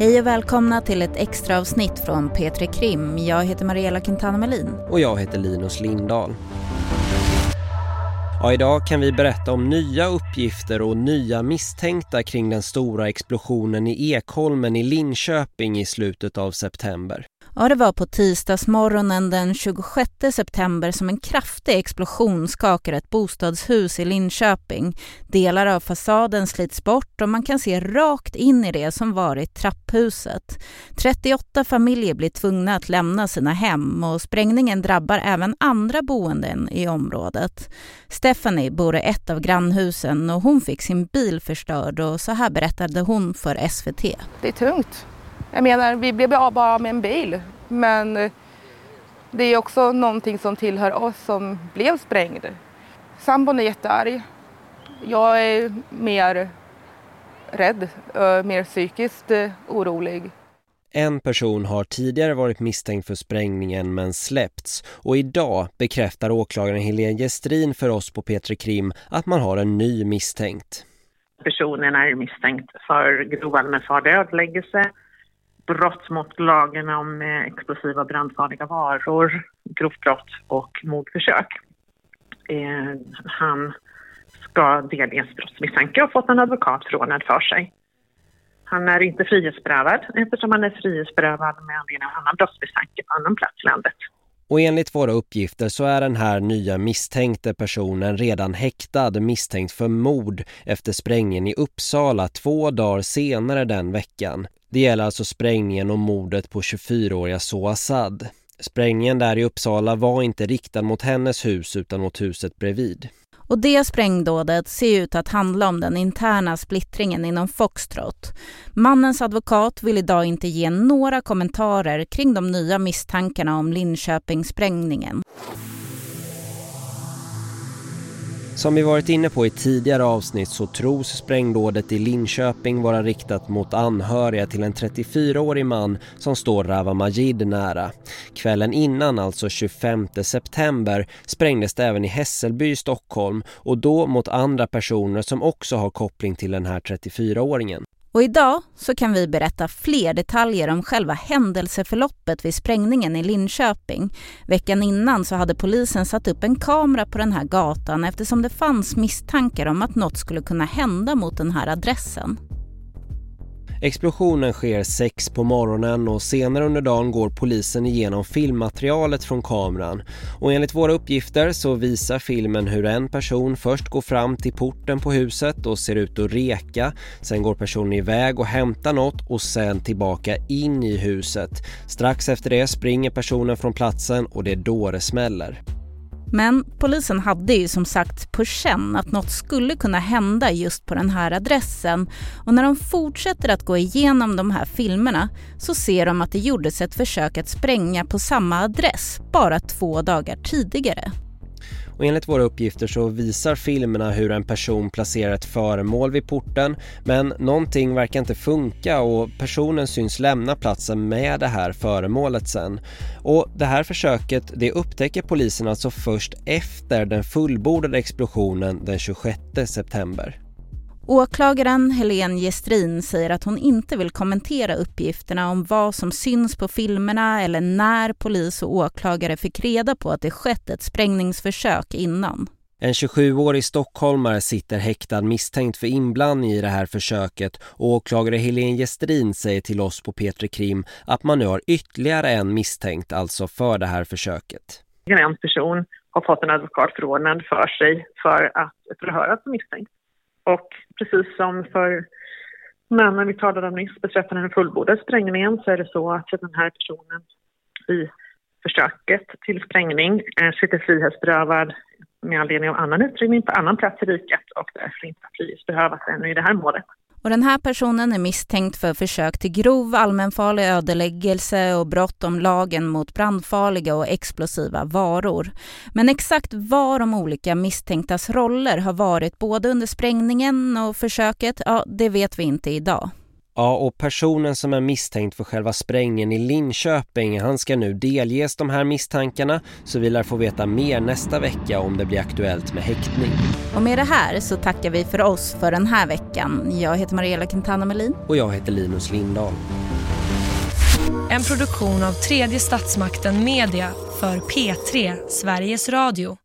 Hej och välkomna till ett extra avsnitt från P3 Krim. Jag heter Mariella Quintana Melin. Och jag heter Linus Lindahl. Ja, idag kan vi berätta om nya uppgifter och nya misstänkta kring den stora explosionen i Ekholmen i Linköping i slutet av september. Ja, det var på tisdagsmorgonen den 26 september som en kraftig explosion skakar ett bostadshus i Linköping. Delar av fasaden slits bort och man kan se rakt in i det som varit trapphuset. 38 familjer blir tvungna att lämna sina hem och sprängningen drabbar även andra boenden i området. Stephanie bor i ett av grannhusen och hon fick sin bil förstörd och så här berättade hon för SVT. Det är tungt. Jag menar, vi blev bara med en bil. Men eh, det är också någonting som tillhör oss som blev sprängd. Sambon är jättearg. Jag är mer rädd, eh, mer psykiskt eh, orolig. En person har tidigare varit misstänkt för sprängningen men släppts och idag bekräftar åklagaren Helene Gestrin för oss på Petri Krim att man har en ny misstänkt. Personen är misstänkt för grov allmänfarlig ödeläggelse brott mot lagen om eh, explosiva brandfarliga varor, grovt brott och mordförsök. Eh, han ska delges brottsmisstanke och fått en advokat förordnad för sig. Han är inte frihetsberövad eftersom han är frihetsberövad med anledning av annan brottsmisstanke på annan plats i landet. Och enligt våra uppgifter så är den här nya misstänkte personen redan häktad misstänkt för mord efter sprängningen i Uppsala två dagar senare den veckan. Det gäller alltså sprängningen och mordet på 24-åriga Soasad. Sprängningen där i Uppsala var inte riktad mot hennes hus utan mot huset bredvid. Och det sprängdådet ser ut att handla om den interna splittringen inom Foxtrot. Mannens advokat vill idag inte ge några kommentarer kring de nya misstankarna om Linköpingssprängningen. Som vi varit inne på i tidigare avsnitt så tros sprängdådet i Linköping vara riktat mot anhöriga till en 34-årig man som står Rawa Majid nära. Kvällen innan, alltså 25 september, sprängdes det även i Hässelby i Stockholm och då mot andra personer som också har koppling till den här 34-åringen. Och idag så kan vi berätta fler detaljer om själva händelseförloppet vid sprängningen i Linköping. Veckan innan så hade polisen satt upp en kamera på den här gatan eftersom det fanns misstankar om att något skulle kunna hända mot den här adressen. Explosionen sker sex på morgonen och senare under dagen går polisen igenom filmmaterialet från kameran. Och enligt våra uppgifter så visar filmen hur en person först går fram till porten på huset och ser ut att reka. Sen går personen iväg och hämtar något och sen tillbaka in i huset. Strax efter det springer personen från platsen och det är då det smäller. Men polisen hade ju som sagt på känn att något skulle kunna hända just på den här adressen och när de fortsätter att gå igenom de här filmerna så ser de att det gjordes ett försök att spränga på samma adress bara två dagar tidigare. Och enligt våra uppgifter så visar filmerna hur en person placerar ett föremål vid porten men någonting verkar inte funka och personen syns lämna platsen med det här föremålet sen. Och det här försöket det upptäcker polisen alltså först efter den fullbordade explosionen den 26 september. Åklagaren Helene Gestrin säger att hon inte vill kommentera uppgifterna om vad som syns på filmerna eller när polis och åklagare fick reda på att det skett ett sprängningsförsök innan. En 27-årig stockholmare sitter häktad misstänkt för inblandning i det här försöket och åklagare Helene Gestrin säger till oss på Petri Krim att man nu har ytterligare en misstänkt alltså för det här försöket. En person har fått en advokat förordnad för sig för att förhöras som misstänkt. Och precis som för männen vi talade om nyss beträffande den fullbordade sprängningen så är det så att den här personen i försöket till sprängning eh, sitter frihetsberövad med anledning av annan utredning på annan plats i riket och därför inte frihetsberövas ännu i det här målet. Och den här personen är misstänkt för försök till grov allmänfarlig ödeläggelse och brott om lagen mot brandfarliga och explosiva varor. Men exakt vad de olika misstänktas roller har varit både under sprängningen och försöket, ja det vet vi inte idag. Ja, och personen som är misstänkt för själva sprängningen i Linköping, han ska nu delges de här misstankarna så vi lär få veta mer nästa vecka om det blir aktuellt med häktning. Och med det här så tackar vi för oss för den här veckan. Jag heter Mariella Quintana Melin. Och jag heter Linus Lindahl. En produktion av tredje statsmakten Media för P3 Sveriges Radio.